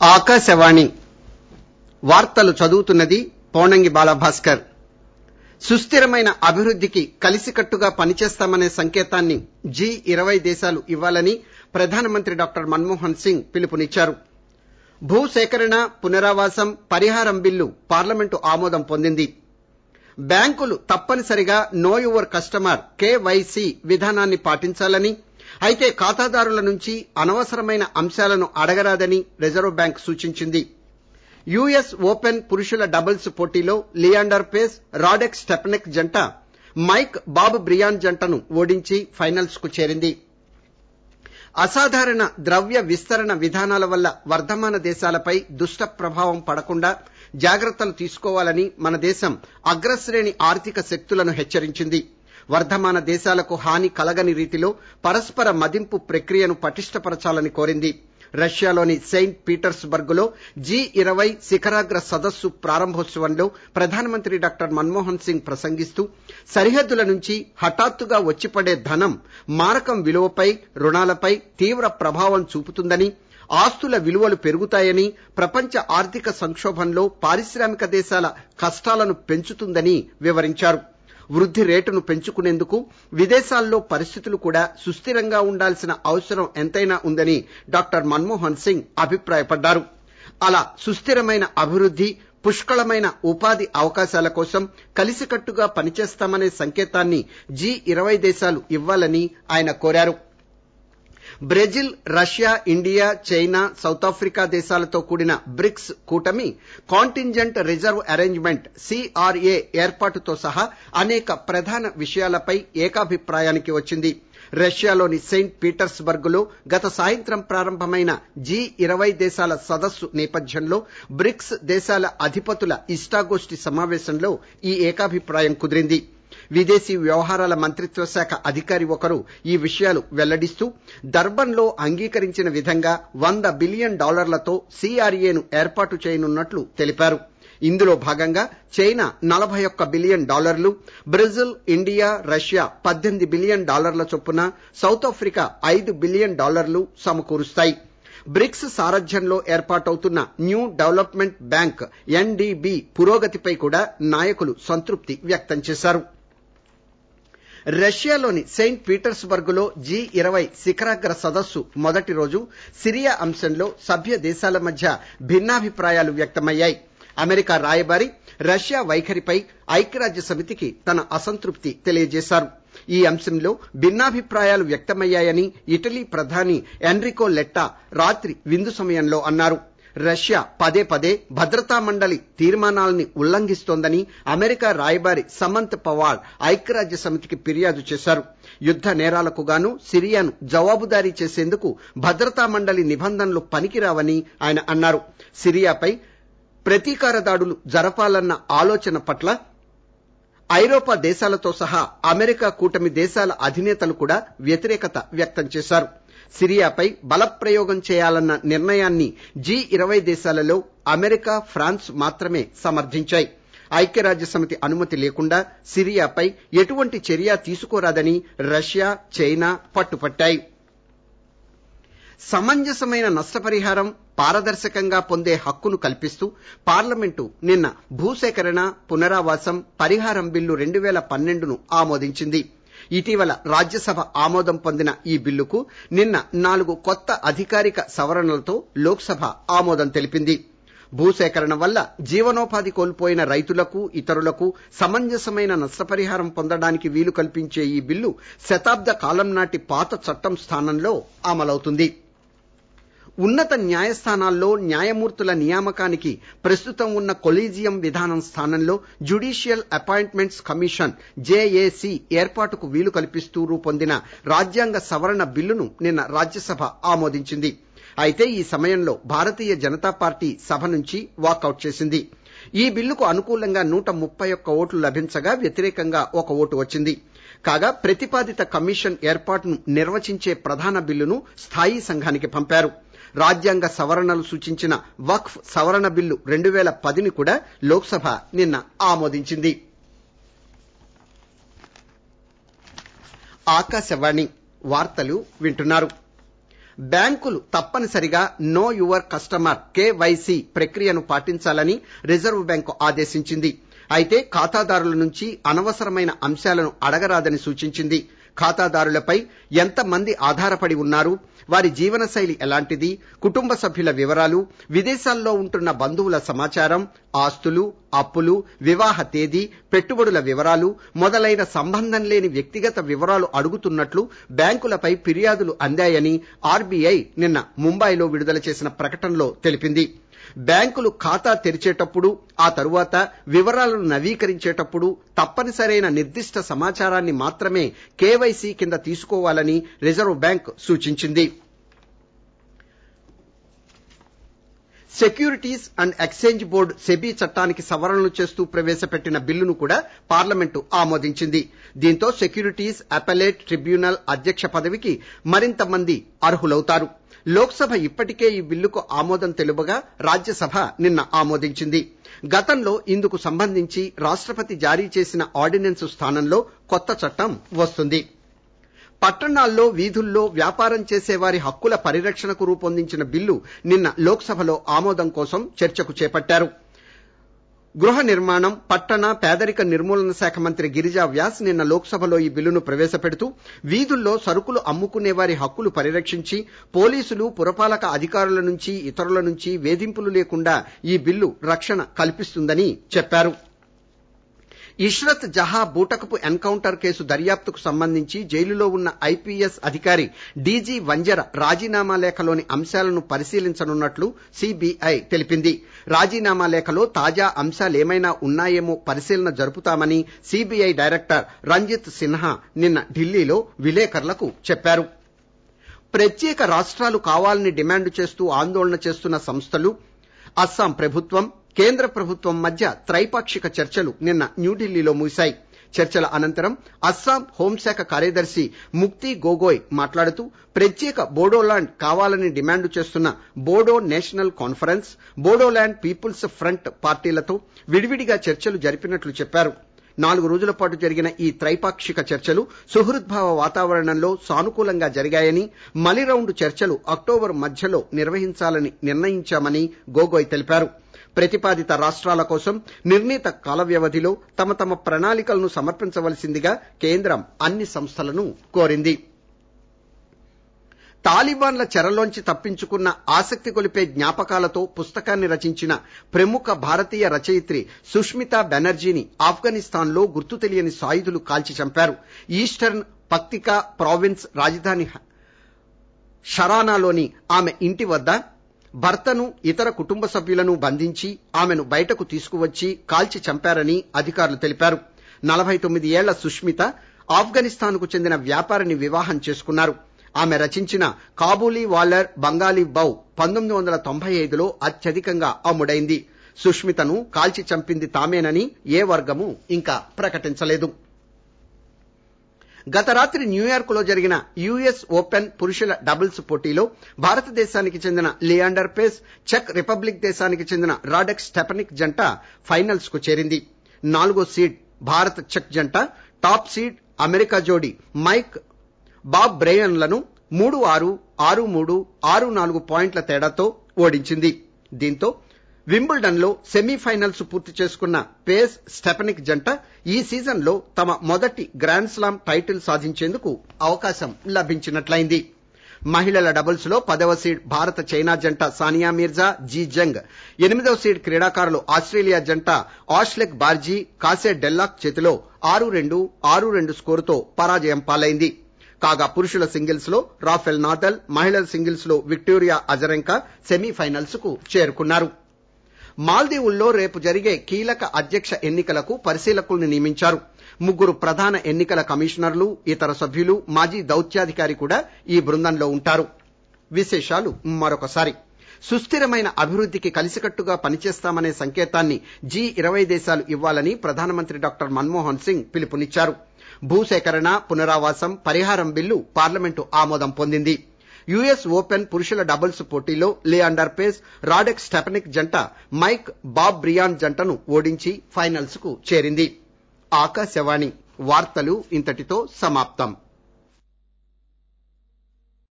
ఆకాశవాణి వార్తలు చదువుతున్నది పోనంగి బాలభాస్కర్. సుస్థిరమైన అభివృద్దికి కలిసికట్టుగా పనిచేస్తామనే సంకేతాన్ని జీ ఇరవై దేశాలు ఇవ్వాలని ప్రధానమంత్రి డాక్టర్ మన్మోహన్ సింగ్ పిలుపునిచ్చారు. భూసేకరణ పునరావాసం పరిహారం బిల్లు పార్లమెంటు ఆమోదం పొందింది. బ్యాంకులు తప్పనిసరిగా నో యువర్ కస్టమర్ కేవైసీ విధానాన్ని పాటించాలని అయితే ఖాతాదారుల నుంచి అనవసరమైన అంశాలను అడగరాదని రిజర్వ్ బ్యాంక్ సూచించింది. యుఎస్ ఓపెన్ పురుషుల డబుల్స్ పోటీలో లియాండర్ పేస్ రాడెక్ స్టెపనెక్ జంట మైక్ బాబ్ బ్రియాన్ జంటను ఓడించి ఫైనల్స్కు చేరింది. అసాధారణ ద్రవ్య విస్తరణ విధానాల వల్ల వర్ధమాన దేశాలపై దుష్ట ప్రభావం పడకుండా జాగ్రత్తలు తీసుకోవాలని మన దేశం అగ్రశ్రేణి ఆర్థిక శక్తులను హెచ్చరించింది. వర్ధమాన దేశాలకు హాని కలగని రీతిలో పరస్పర మదింపు ప్రక్రియను పటిష్టపరచాలని కోరింది. రష్యాలోని సెయింట్ పీటర్స్బర్గ్లో జీ ఇరవై శిఖరాగ్ర సదస్సు ప్రారంభోత్సవంలో ప్రధానమంత్రి డాక్టర్ మన్మోహన్ సింగ్ ప్రసంగిస్తూ సరిహద్దుల నుంచి హఠాత్తుగా వచ్చిపడే ధనం మారకం విలువపై రుణాలపై తీవ్ర ప్రభావం చూపుతుందని ఆస్తుల విలువలు పెరుగుతాయని ప్రపంచ ఆర్థిక సంక్షోభంలో పారిశ్రామిక దేశాల కష్టాలను పెంచుతుందని వివరించారు. వృద్ధి రేటును పెంచుకునేందుకు విదేశాల్లో పరిస్థితులు కూడా సుస్థిరంగా ఉండాల్సిన అవసరం ఎంతైనా ఉందని డాక్టర్ మన్మోహన్ సింగ్ అభిప్రాయపడ్డారు. అలా సుస్థిరమైన అభివృద్ది పుష్కళమైన ఉపాధి అవకాశాల కోసం కలిసికట్టుగా పనిచేస్తామనే సంకేతాన్ని జీ ఇరవై దేశాలు ఇవ్వాలని ఆయన కోరారు. Brazil Russia India China South Africa దేశాలతో కూడిన బ్రిక్స్ కూటమి కాంటింజెంట్ రిజర్వ్ అరేంజ్మెంట్ సిఆర్ఏ ఏర్పాటుతో సహా అనేక ప్రధాన విషయాలపై ఏకాభిప్రాయానికి వచ్చింది. రష్యాలోని సెయింట్ పీటర్స్బర్గ్లో గత సాయంత్రం ప్రారంభమైన జీ ఇరవై దేశాల సదస్సు నేపథ్యంలో బ్రిక్స్ దేశాల అధిపతుల ఇష్టాగోష్ఠి సమావేశంలో ఈ ఏకాభిప్రాయం కుదిరింది. విదేశీ వ్యవహారాల మంత్రిత్వ శాఖ అధికారి ఒకరు ఈ విషయాలు వెల్లడిస్తూ దర్బన్లో అంగీకరించిన విధంగా వంద బిలియన్ డాలర్లతో సిఆర్ఏను ఏర్పాటు చేయనున్నట్లు తెలిపారు. ఇందులో భాగంగా చైనా నలభై ఒక్క బిలియన్ డాలర్లు బ్రెజిల్ ఇండియా రష్యా పద్దెనిమిది బిలియన్ డాలర్ల చొప్పున సౌత్ ఆఫ్రికా ఐదు బిలియన్ డాలర్లు సమకూరుస్తాయి. బ్రిక్స్ సారథ్యంలో ఏర్పాటవుతున్న న్యూ డెవలప్మెంట్ బ్యాంక్ ఎన్డీబీ పురోగతిపై కూడా నాయకులు సంతృప్తి వ్యక్తం చేశారు. రష్యాలోని సెయింట్ పీటర్స్బర్గ్లో జీ ఇరవై శిఖరాగ్ర సదస్సు మొదటి రోజు సిరియా అంశంలో సభ్య దేశాల మధ్య భిన్నాభిప్రాయాలు వ్యక్తమయ్యాయి. అమెరికా రాయబారి రష్యా వైఖరిపై ఐక్యరాజ్య సమితికి తన అసంతృప్తి తెలియజేశారు. ఈ అంశంలో భిన్నాభిప్రాయాలు వ్యక్తమయ్యాయని ఇటలీ ప్రధాని ఎన్రికో లెట్టా రాత్రి విందు సమయంలో అన్నారు. రష్యా పదే పదే భద్రతా మండలి తీర్మానాలని ఉల్లంఘిస్తోందని అమెరికా రాయబారి సమంత్ పవార్ ఐక్యరాజ్య సమితికి ఫిర్యాదు చేశారు. యుద్ధ నేరాలకు గాను సిరియాను జవాబుదారీ చేసేందుకు భద్రతా మండలి నిబంధనలు పనికిరావని ఆయన అన్నారు. సిరియాపై ప్రతీకార దాడులు జరపాలన్న ఆలోచన పట్ల ఐరోపా దేశాలతో సహా అమెరికా కూటమి దేశాల అధినేతలు కూడా వ్యతిరేకత వ్యక్తం చేశారు. సిరియాపై బలప్రయోగం చేయాలన్న నిర్ణయాన్ని జీ ఇరవై దేశాలలో అమెరికా ఫ్రాన్స్ మాత్రమే సమర్థించాయి. ఐక్యరాజ్యసమితి అనుమతి లేకుండా సిరియాపై ఎటువంటి చర్య తీసుకోరాదని రష్యా చైనా పట్టుపట్టాయి. సమంజసమైన నష్టపరిహారం పారదర్శకంగా పొందే హక్కును కల్పిస్తూ పార్లమెంటు నిన్న భూసేకరణ పునరావాసం పరిహారం బిల్లు రెండు వేల పన్నెండును ఆమోదించింది. ఇటీవల రాజ్యసభ ఆమోదం పొందిన ఈ బిల్లుకు నిన్న నాలుగు కొత్త అధికారిక సవరణలతో లోక్సభ ఆమోదం తెలిపింది. భూసేకరణ వల్ల జీవనోపాధి కోల్పోయిన రైతులకు ఇతరులకు సమంజసమైన నష్టపరిహారం పొందడానికి వీలు కల్పించే ఈ బిల్లు శతాబ్ద కాలం నాటి పాత చట్టం స్థానంలో అమలవుతుంది. ఉన్నత న్యాయస్థానాల్లో న్యాయమూర్తుల నియామకానికి ప్రస్తుతం ఉన్న కొలీజియం విధానం స్థానంలో జ్యుడీషియల్ అపాయింట్మెంట్స్ కమిషన్ జేఏసీ ఏర్పాటుకు వీలు కల్పిస్తూ రూపొందిన రాజ్యాంగ సవరణ బిల్లును నిన్న రాజ్యసభ ఆమోదించింది. అయితే ఈ సమయంలో భారతీయ జనతా పార్టీ సభ నుంచి వాకౌట్ చేసింది. ఈ బిల్లుకు అనుకూలంగా నూట ముప్పై ఒక్క ఓట్లు లభించగా వ్యతిరేకంగా ఒక ఓటు వచ్చింది. కాగా ప్రతిపాదిత కమిషన్ ఏర్పాటును నిర్వచించే ప్రధాన బిల్లును స్థాయీ సంఘానికి పంపారు. రాజ్యాంగ సవరణలు సూచించిన వక్ఫ్ సవరణ బిల్లు రెండు వేల పదిని కూడా లోక్సభ నిన్న ఆమోదించింది. ఆకాశవాణి వార్తలు వింటున్నారు. బ్యాంకులు తప్పనిసరిగా నో యువర్ కస్టమర్ కేవైసీ ప్రక్రియను పాటించాలని రిజర్వ్ బ్యాంకు ఆదేశించింది. అయితే ఖాతాదారుల నుంచి అనవసరమైన అంశాలను అడగరాదని సూచించింది. ఖాతాదారులపై ఎంతమంది ఆధారపడి ఉన్నారు? వారి జీవనశైలి ఎలాంటిది కుటుంబ సభ్యుల వివరాలు విదేశాల్లో ఉంటున్న బంధువుల సమాచారం ఆస్తులు అప్పులు వివాహ తేదీ పెట్టుబడుల వివరాలు మొదలైన సంబంధం లేని వ్యక్తిగత వివరాలు అడుగుతున్నట్లు బ్యాంకులపై ఫిర్యాదులు అందాయని ఆర్బీఐ నిన్న ముంబైలో విడుదల చేసిన ప్రకటనలో తెలిపింది. బ్యాంకులు ఖాతా తెరిచేటప్పుడు ఆ తరువాత వివరాలను నవీకరించేటప్పుడు తప్పనిసరైన నిర్దిష్ట సమాచారాన్ని మాత్రమే కేవైసీ కింద తీసుకోవాలని రిజర్వ్ బ్యాంక్ సూచించింది. Securities and Exchange Board SEBI చట్టానికి సవరణలు చేస్తూ ప్రవేశపెట్టిన బిల్లును కూడా పార్లమెంటు ఆమోదించింది. దీంతో సెక్యూరిటీస్ అపెలేట్ ట్రిబ్యునల్ అధ్యక్ష పదవికి మరింత మంది అర్హులవుతారు. లోక్సభ ఇప్పటికే ఈ బిల్లుకు ఆమోదం తెలుపగా రాజ్యసభ నిన్న ఆమోదించింది. గతంలో ఇందుకు సంబంధించి రాష్ట్రపతి జారీ చేసిన ఆర్డినెన్స్ స్థానంలో కొత్త చట్టం వస్తుంది. పట్టణాల్లో వీధుల్లో వ్యాపారం చేసే వారి హక్కుల పరిరక్షణకు రూపొందించిన బిల్లు నిన్న లోక్సభలో ఆమోదం కోసం చర్చకు చేపట్టారు. గృహ నిర్మాణం పట్టణ పేదరిక నిర్మూలన శాఖ మంత్రి గిరిజా వ్యాస్ నిన్న లోక్సభలో ఈ బిల్లును ప్రవేశపెడుతూ వీధుల్లో సరుకులు అమ్ముకునే వారి హక్కులు పరిరక్షించి పోలీసులు పురపాలక అధికారుల నుంచి ఇతరుల నుంచి వేధింపులు లేకుండా ఈ బిల్లు రక్షణ కల్పిస్తుందని చెప్పారు. ఇష్రత్ జహా బూటకపు ఎన్కౌంటర్ కేసు దర్యాప్తుకు సంబంధించి జైలులో ఉన్న ఐపీఎస్ అధికారి డీజీ వంజర రాజీనామా లేఖలోని అంశాలను పరిశీలించనున్నట్లు సిబిఐ తెలిపింది. రాజీనామా లేఖలో తాజా అంశాలేమైనా ఉన్నాయేమో పరిశీలన జరుపుతామని సిబిఐ డైరెక్టర్ రంజిత్ సిన్హా నిన్న ఢిల్లీలో విలేకరులకు చెప్పారు. ప్రత్యేక రాష్ట్రాలు కావాలని డిమాండ్ చేస్తూ ఆందోళన చేస్తున్న సంస్థలు అస్సాం ప్రభుత్వం కేంద్ర ప్రభుత్వం మధ్య త్రైపాక్షిక చర్చలు నిన్న న్యూఢిల్లీలో ముగిశాయి. చర్చల అనంతరం అస్సాం హోంశాఖ కార్యదర్శి ముక్తి గోగోయ్ మాట్లాడుతూ ప్రత్యేక బోడోలాండ్ కావాలని డిమాండ్ చేస్తున్న Bodo National Conference Bodoland People's Front పార్టీలతో విడివిడిగా చర్చలు జరిపినట్లు చెప్పారు. నాలుగు రోజుల పాటు జరిగిన ఈ త్రైపాక్షిక చర్చలు సుహృద్భావ వాతావరణంలో సానుకూలంగా జరిగాయని మలి రౌండ్ చర్చలు అక్టోబర్ మధ్యలో నిర్వహించాలని నిర్ణయించామని గోగోయ్ తెలిపారు. ప్రతిపాదిత రాష్ట్రాల కోసం నిర్ణీత కాల వ్యవధిలో తమ తమ ప్రణాళికలను సమర్పించవలసిందిగా కేంద్రం అన్ని సంస్థలను కోరింది. తాలిబాన్ల చెరలోంచి తప్పించుకున్న ఆసక్తి కొలిపే జ్ఞాపకాలతో పుస్తకాన్ని రచించిన ప్రముఖ భారతీయ రచయిత్రి సుష్మితా బెనర్జీని ఆఫ్ఘనిస్తాన్లో గుర్తు తెలియని సాయుధులు కాల్చి చంపారు. ఈస్టర్న్ పక్తికా ప్రావిన్స్ రాజధాని షరానాలోని ఆమె ఇంటి వద్ద భర్తను ఇతర కుటుంబ సభ్యులను బంధించి ఆమెను బయటకు తీసుకువచ్చి కాల్చి చంపారని అధికారులు తెలిపారు. నలభై తొమ్మిది ఏళ్ళ సుష్మిత ఆఫ్ఘనిస్తాన్కు చెందిన వ్యాపారిని వివాహం చేసుకున్నారు. ఆమె రచించిన కాబూలీ వాలర్ బంగాలీ బౌ పంతొమ్మిది వందల తొంభై ఐదులో అత్యధికంగా అమ్ముడైంది. సుష్మితను కాల్చి చంపింది తామేనని ఏ వర్గము ఇంకా ప్రకటించలేదు. గత రాత్రి న్యూయార్క్లో జరిగిన యుఎస్ ఓపెన్ పురుషుల డబుల్స్ పోటీలో భారతదేశానికి చెందిన లియాండర్ పేస్ చెక్ రిపబ్లిక్ దేశానికి చెందిన రాడెక్ స్టెపనిక్ జంట ఫైనల్స్కు చేరింది. నాలుగో సీడ్ భారత్ చెక్ జంట టాప్ సీడ్ అమెరికా జోడి మైక్ బాబ్ బ్రేయన్లను మూడు ఆరు ఆరు మూడు ఆరు నాలుగు పాయింట్ల తేడాతో ఓడించింది. దీంతో వింబుల్డన్లో సెమీఫైనల్స్ పూర్తి చేసుకున్న పేస్ స్టెపనిక్ జంట ఈ సీజన్లో తమ మొదటి గ్రాండ్ స్లామ్ టైటిల్ సాధించేందుకు అవకాశం లభించినట్లయింది. మహిళల డబుల్స్లో పదవ సీడ్ భారత చైనా జంట సానియా మీర్జా జీ జంగ్. ఎనిమిదవ సీడ్ క్రీడాకారులు ఆస్ట్రేలియా జంట ఆష్లెక్ బార్జీ కాసే డెల్లాక్ చేతిలో ఆరు రెండు ఆరు రెండు స్కోరుతో పరాజయం పాలైంది. కాగా పురుషుల సింగిల్స్లో రాఫెల్ నాదల్ మహిళల సింగిల్స్లో విక్టోరియా అజరెంకా సెమీఫైనల్స్కు చేరుకున్నారు. మాల్దీవుల్లో రేపు జరిగే కీలక అధ్యక్ష ఎన్నికలకు పరిశీలకుల్ని నియమించారు. ముగ్గురు ప్రధాన ఎన్నికల కమిషనర్లు ఇతర సభ్యులు మాజీ దౌత్యాధికారి కూడా ఈ బృందంలో ఉంటారు. విశేషాలు మరొకసారి. సుస్థిరమైన అభివృద్ధికి కలిసికట్టుగా పనిచేస్తామనే సంకేతాన్ని జీ ఇరవై దేశాలు ఇవ్వాలని ప్రధానమంత్రి డాక్టర్ మన్మోహన్ సింగ్ పిలుపునిచ్చారు. భూసేకరణ పునరావాసం పరిహారం బిల్లు పార్లమెంటు ఆమోదం పొందింది. యుఎస్ ఓపెన్ పురుషుల డబుల్స్ పోటీలో లియాండర్ పేస్ రాడెక్ స్టెపనిక్ జంట మైక్ బాబ్ బ్రియాన్ జంటను ఓడించి ఫైనల్స్కు చేరింది. ఆకాశవాణి వార్తలు ఇంతటితో సమాప్తం.